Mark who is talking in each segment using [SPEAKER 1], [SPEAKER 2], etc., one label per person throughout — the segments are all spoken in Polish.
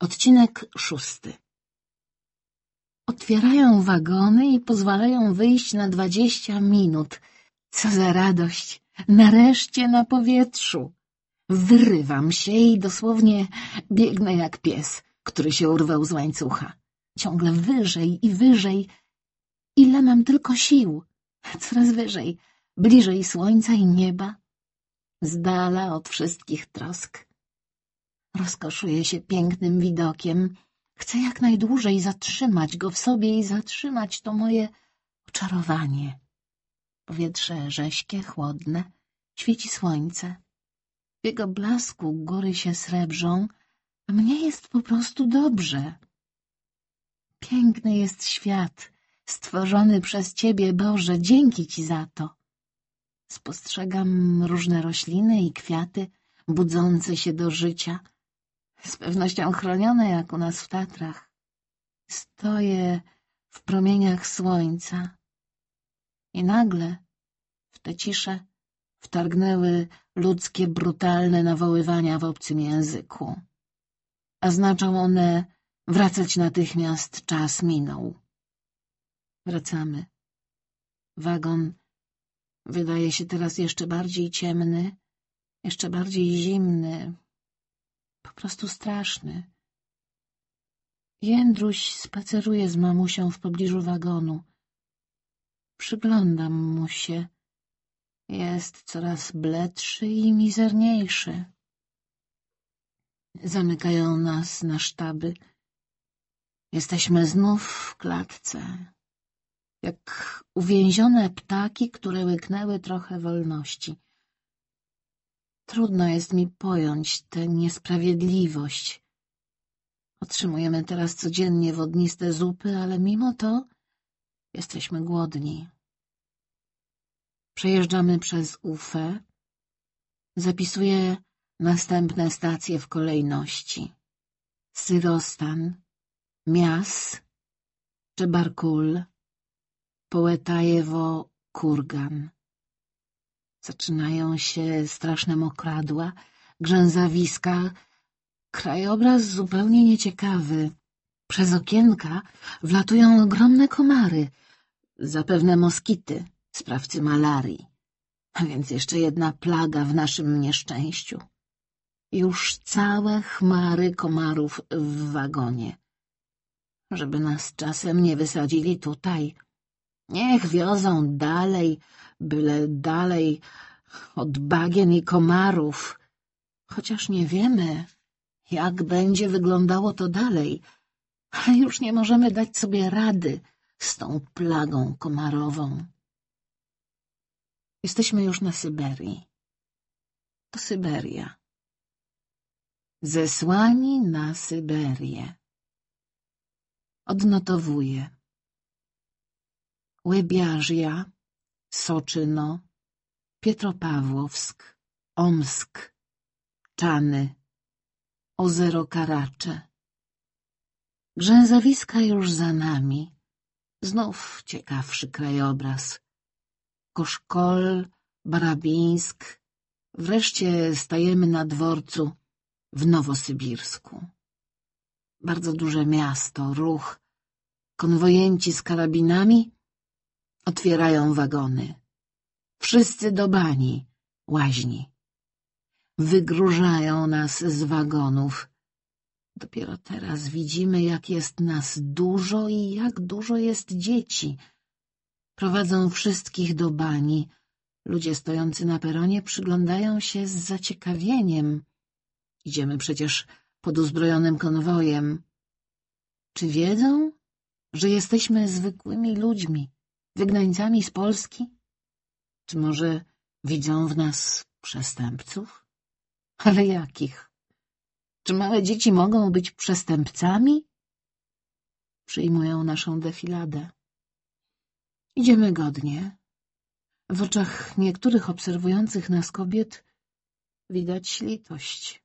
[SPEAKER 1] Odcinek szósty Otwierają wagony i pozwalają wyjść na dwadzieścia minut. Co za radość! Nareszcie na powietrzu! Wyrywam się i dosłownie biegnę jak pies, który się urwał z łańcucha. Ciągle wyżej i wyżej. Ile mam tylko sił. Coraz wyżej, bliżej słońca i nieba. Z dala od wszystkich trosk. Rozkoszuję się pięknym widokiem. Chcę jak najdłużej zatrzymać go w sobie i zatrzymać to moje oczarowanie. Powietrze rześkie, chłodne, świeci słońce. W jego blasku góry się srebrzą, a mnie jest po prostu dobrze. Piękny jest świat, stworzony przez Ciebie, Boże, dzięki Ci za to. Spostrzegam różne rośliny i kwiaty, budzące się do życia, z pewnością chronione jak u nas w Tatrach. Stoję w promieniach słońca i nagle w tę ciszę wtargnęły ludzkie brutalne nawoływania w obcym języku. A znaczą one wracać natychmiast, czas minął. Wracamy. Wagon wydaje się teraz jeszcze bardziej ciemny, jeszcze bardziej zimny, po prostu straszny. Jędruś spaceruje z mamusią w pobliżu wagonu. Przyglądam mu się. Jest coraz bledszy i mizerniejszy. Zamykają nas na sztaby. Jesteśmy znów w klatce. Jak uwięzione ptaki, które łyknęły trochę wolności. Trudno jest mi pojąć tę niesprawiedliwość. Otrzymujemy teraz codziennie wodniste zupy, ale mimo to jesteśmy głodni. Przejeżdżamy przez Ufę. Zapisuję następne stacje w kolejności. Syrostan, Mias, Czebarkul, Połetajewo, Kurgan. Zaczynają się straszne mokradła, grzęzawiska, krajobraz zupełnie nieciekawy. Przez okienka wlatują ogromne komary, zapewne moskity, sprawcy malarii. A więc jeszcze jedna plaga w naszym nieszczęściu. Już całe chmary komarów w wagonie. Żeby nas czasem nie wysadzili tutaj. Niech wiozą dalej, byle dalej od bagien i komarów. Chociaż nie wiemy, jak będzie wyglądało to dalej, a już nie możemy dać sobie rady z tą plagą komarową. Jesteśmy już na Syberii. To Syberia. Zesłani na Syberię. Odnotowuję. Łybiażia, Soczyno, Pietropawłowsk, Omsk, Czany, Ozero Karacze. Grzęzawiska już za nami. Znów ciekawszy krajobraz. Koszkol, Barabińsk. Wreszcie stajemy na dworcu w Nowosybirsku. Bardzo duże miasto, ruch. Konwojenci z karabinami otwierają wagony. Wszyscy do bani, łaźni. Wygróżają nas z wagonów. Dopiero teraz widzimy, jak jest nas dużo i jak dużo jest dzieci. Prowadzą wszystkich do bani. Ludzie stojący na peronie przyglądają się z zaciekawieniem. Idziemy przecież pod uzbrojonym konwojem. Czy wiedzą, że jesteśmy zwykłymi ludźmi, wygnańcami z Polski? Czy może widzą w nas przestępców? Ale jakich? Czy małe dzieci mogą być przestępcami? Przyjmują naszą defiladę. Idziemy godnie. W oczach niektórych obserwujących nas kobiet widać litość.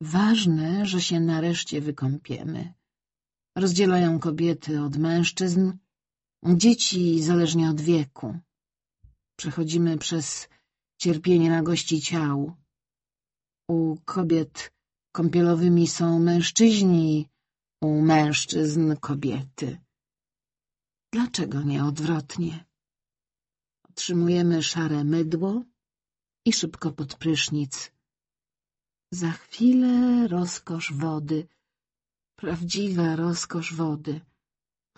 [SPEAKER 1] Ważne, że się nareszcie wykąpiemy. Rozdzielają kobiety od mężczyzn, dzieci zależnie od wieku. Przechodzimy przez cierpienie na gości ciał. U kobiet kąpielowymi są mężczyźni, u mężczyzn kobiety. Dlaczego nie odwrotnie? Otrzymujemy szare mydło i szybko pod prysznic. Za chwilę rozkosz wody, prawdziwa rozkosz wody.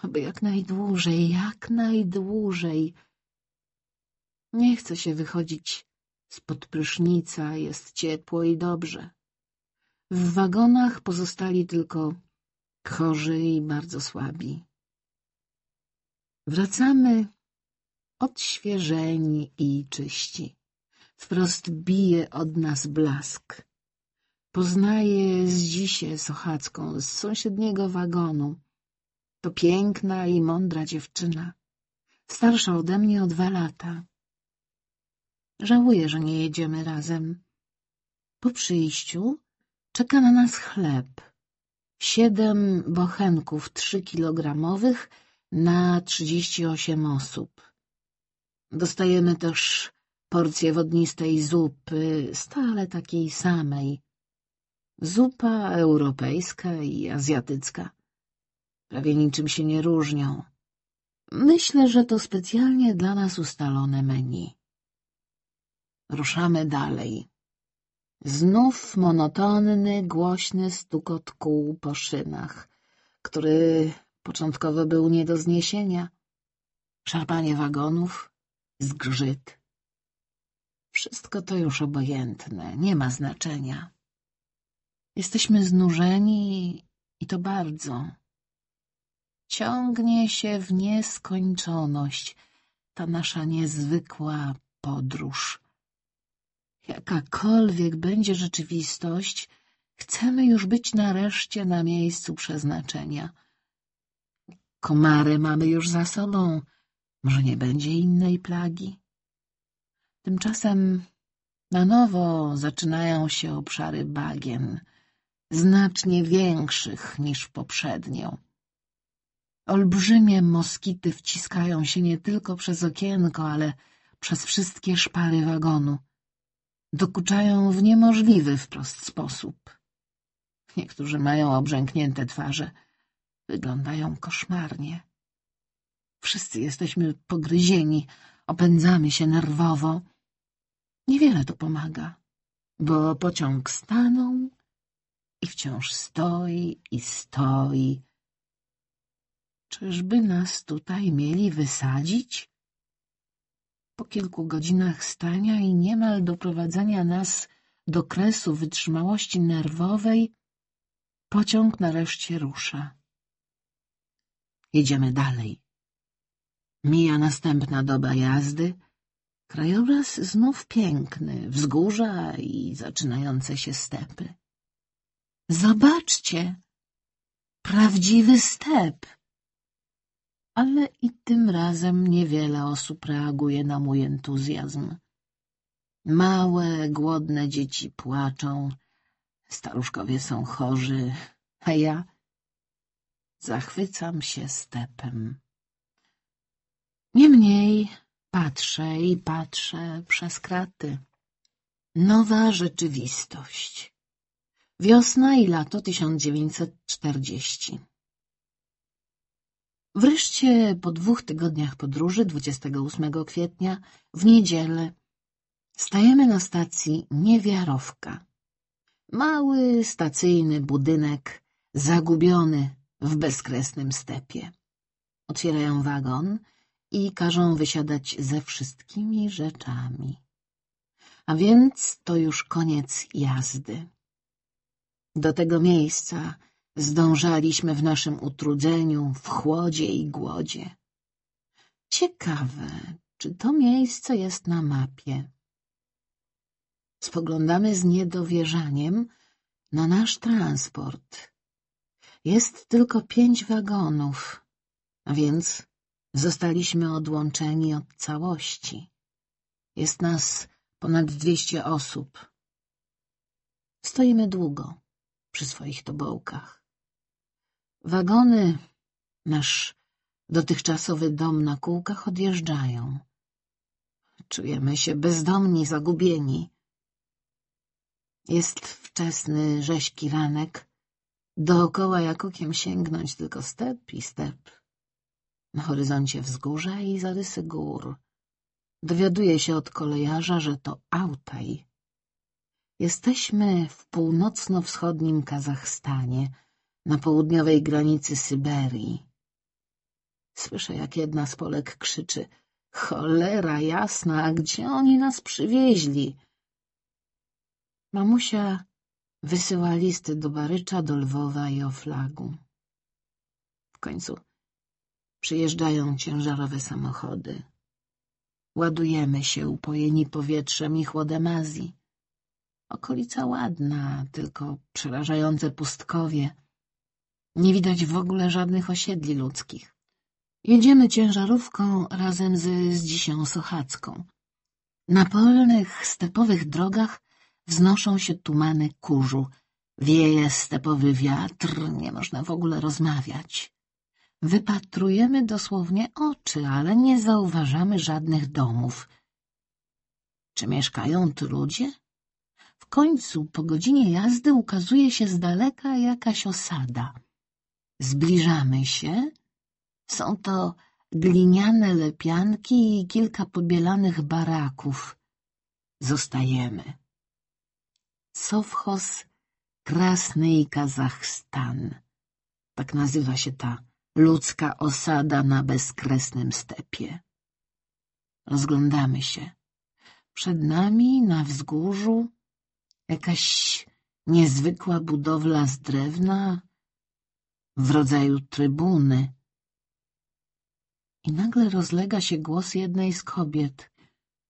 [SPEAKER 1] Aby jak najdłużej, jak najdłużej. Nie chce się wychodzić spod prysznica, jest ciepło i dobrze. W wagonach pozostali tylko chorzy i bardzo słabi. Wracamy odświeżeni i czyści. Wprost bije od nas blask. Poznaję Zdzisię Sochacką z sąsiedniego wagonu. To piękna i mądra dziewczyna, starsza ode mnie o dwa lata. Żałuję, że nie jedziemy razem. Po przyjściu czeka na nas chleb. Siedem bochenków trzykilogramowych na trzydzieści osiem osób. Dostajemy też porcję wodnistej zupy, stale takiej samej. Zupa europejska i azjatycka. Prawie niczym się nie różnią. Myślę, że to specjalnie dla nas ustalone menu. Ruszamy dalej. Znów monotonny, głośny stukot kół po szynach, który początkowo był nie do zniesienia. Szarpanie wagonów, zgrzyt. Wszystko to już obojętne, nie ma znaczenia. Jesteśmy znużeni i to bardzo. Ciągnie się w nieskończoność ta nasza niezwykła podróż. Jakakolwiek będzie rzeczywistość, chcemy już być nareszcie na miejscu przeznaczenia. Komary mamy już za sobą, może nie będzie innej plagi. Tymczasem na nowo zaczynają się obszary bagien, znacznie większych niż poprzednio. Olbrzymie moskity wciskają się nie tylko przez okienko, ale przez wszystkie szpary wagonu dokuczają w niemożliwy wprost sposób. Niektórzy mają obrzęknięte twarze, wyglądają koszmarnie. Wszyscy jesteśmy pogryzieni, opędzamy się nerwowo. Niewiele to pomaga, bo pociąg stanął i wciąż stoi i stoi. Czyżby nas tutaj mieli wysadzić? Po kilku godzinach stania i niemal doprowadzania nas do kresu wytrzymałości nerwowej, pociąg nareszcie rusza. Jedziemy dalej. Mija następna doba jazdy. Krajobraz znów piękny, wzgórza i zaczynające się stepy. Zobaczcie! Prawdziwy step! Ale i tym razem niewiele osób reaguje na mój entuzjazm. Małe, głodne dzieci płaczą, staruszkowie są chorzy, a ja zachwycam się stepem. Niemniej patrzę i patrzę przez kraty. Nowa rzeczywistość. Wiosna i lato 1940. Wreszcie po dwóch tygodniach podróży, 28 kwietnia, w niedzielę, stajemy na stacji Niewiarowka. Mały, stacyjny budynek, zagubiony w bezkresnym stepie. Otwierają wagon i każą wysiadać ze wszystkimi rzeczami. A więc to już koniec jazdy. Do tego miejsca Zdążaliśmy w naszym utrudzeniu, w chłodzie i głodzie. Ciekawe, czy to miejsce jest na mapie. Spoglądamy z niedowierzaniem na nasz transport. Jest tylko pięć wagonów, a więc zostaliśmy odłączeni od całości. Jest nas ponad dwieście osób. Stoimy długo przy swoich tobołkach. Wagony, nasz dotychczasowy dom na kółkach odjeżdżają. Czujemy się bezdomni, zagubieni. Jest wczesny, rzeźki ranek. Dookoła jak okiem sięgnąć tylko step i step. Na horyzoncie wzgórza i zarysy gór. Dowiaduje się od kolejarza, że to Autaj. Jesteśmy w północno-wschodnim Kazachstanie, na południowej granicy Syberii. Słyszę, jak jedna z Polek krzyczy — Cholera jasna, a gdzie oni nas przywieźli? Mamusia wysyła listy do Barycza, do Lwowa i Oflagu. W końcu przyjeżdżają ciężarowe samochody. Ładujemy się upojeni powietrzem i chłodem Azji. Okolica ładna, tylko przerażające pustkowie. Nie widać w ogóle żadnych osiedli ludzkich. Jedziemy ciężarówką razem z Zdzisią Sochacką. Na polnych, stepowych drogach wznoszą się tumany kurzu. Wieje stepowy wiatr, nie można w ogóle rozmawiać. Wypatrujemy dosłownie oczy, ale nie zauważamy żadnych domów. Czy mieszkają tu ludzie? W końcu, po godzinie jazdy, ukazuje się z daleka jakaś osada. Zbliżamy się. Są to gliniane lepianki i kilka pobielanych baraków. Zostajemy. Sowchos Krasny i Kazachstan. Tak nazywa się ta ludzka osada na bezkresnym stepie. Rozglądamy się. Przed nami na wzgórzu jakaś niezwykła budowla z drewna w rodzaju trybuny. I nagle rozlega się głos jednej z kobiet.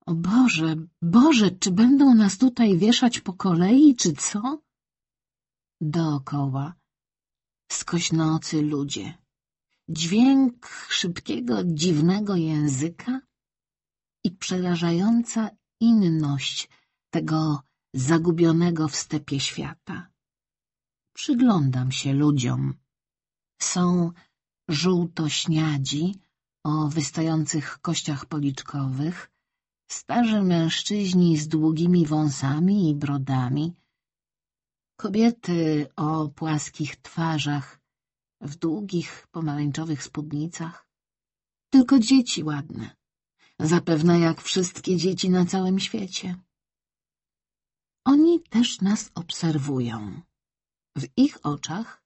[SPEAKER 1] O Boże, Boże, czy będą nas tutaj wieszać po kolei, czy co? Dookoła skośnocy ludzie. Dźwięk szybkiego, dziwnego języka i przerażająca inność tego zagubionego w stepie świata. Przyglądam się ludziom. Są żółtośniadzi o wystających kościach policzkowych, starzy mężczyźni z długimi wąsami i brodami, kobiety o płaskich twarzach, w długich, pomarańczowych spódnicach. Tylko dzieci ładne, zapewne jak wszystkie dzieci na całym świecie. Oni też nas obserwują. W ich oczach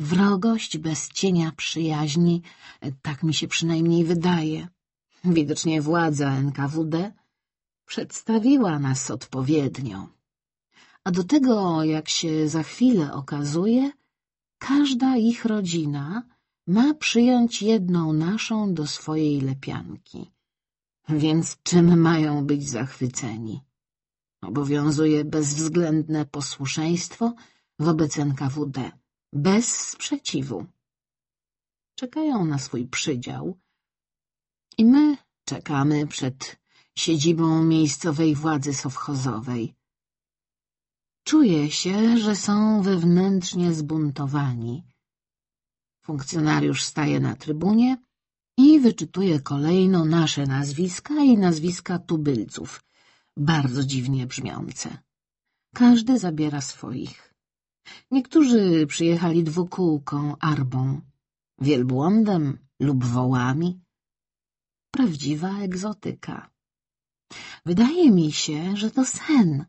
[SPEAKER 1] wrogość bez cienia przyjaźni, tak mi się przynajmniej wydaje. Widocznie władza NKWD przedstawiła nas odpowiednio. A do tego, jak się za chwilę okazuje, każda ich rodzina ma przyjąć jedną naszą do swojej lepianki. Więc czym mają być zachwyceni? Obowiązuje bezwzględne posłuszeństwo wobec NKWD, bez sprzeciwu. Czekają na swój przydział i my czekamy przed siedzibą miejscowej władzy sowchozowej. Czuję się, że są wewnętrznie zbuntowani. Funkcjonariusz staje na trybunie i wyczytuje kolejno nasze nazwiska i nazwiska tubylców, bardzo dziwnie brzmiące. Każdy zabiera swoich. Niektórzy przyjechali dwukółką arbą, wielbłądem lub wołami. Prawdziwa egzotyka. Wydaje mi się, że to sen.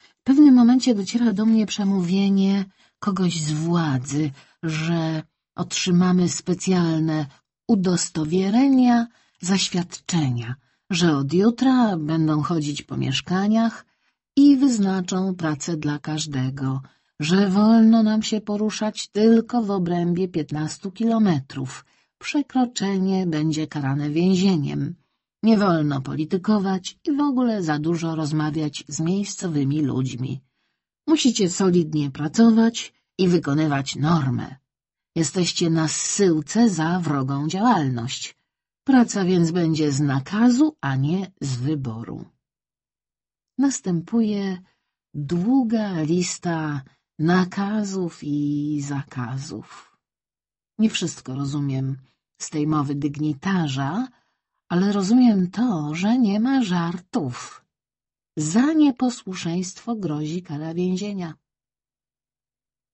[SPEAKER 1] W pewnym momencie dociera do mnie przemówienie kogoś z władzy, że otrzymamy specjalne udostowierzenia, zaświadczenia, że od jutra będą chodzić po mieszkaniach i wyznaczą pracę dla każdego, że wolno nam się poruszać tylko w obrębie piętnastu kilometrów. Przekroczenie będzie karane więzieniem. Nie wolno politykować i w ogóle za dużo rozmawiać z miejscowymi ludźmi. Musicie solidnie pracować i wykonywać normę. Jesteście na zsyłce za wrogą działalność. Praca więc będzie z nakazu, a nie z wyboru. Następuje długa lista nakazów i zakazów. Nie wszystko rozumiem z tej mowy dygnitarza, ale rozumiem to, że nie ma żartów. Za nieposłuszeństwo grozi kara więzienia.